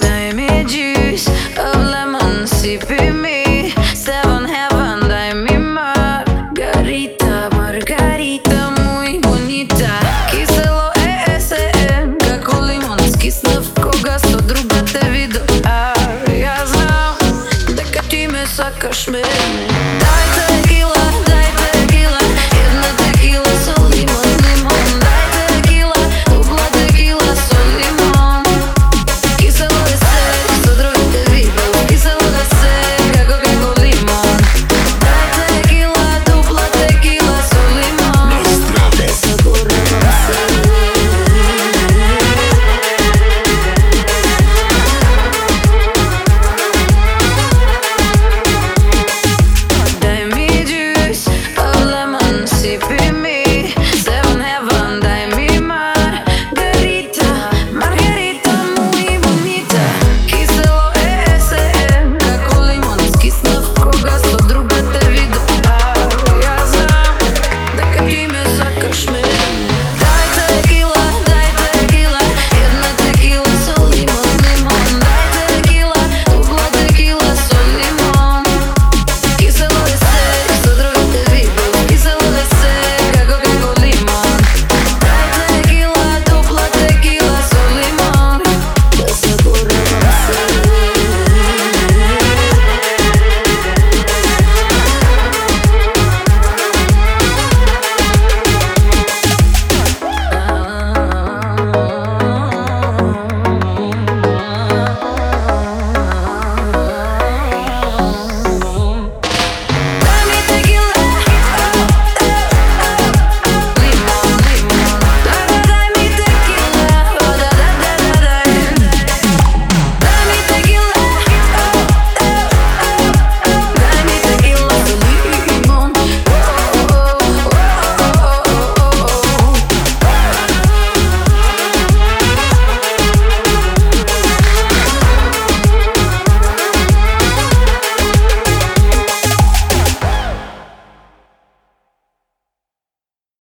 Dime juice of lemon, sipping me. Seven heaven, dime margarita, margarita muy bonita. Кисело е, е, се, е, како лимон, скиснав кога со друга те видов. А, ја знам дека ти ме сакаш мене. Дај текила.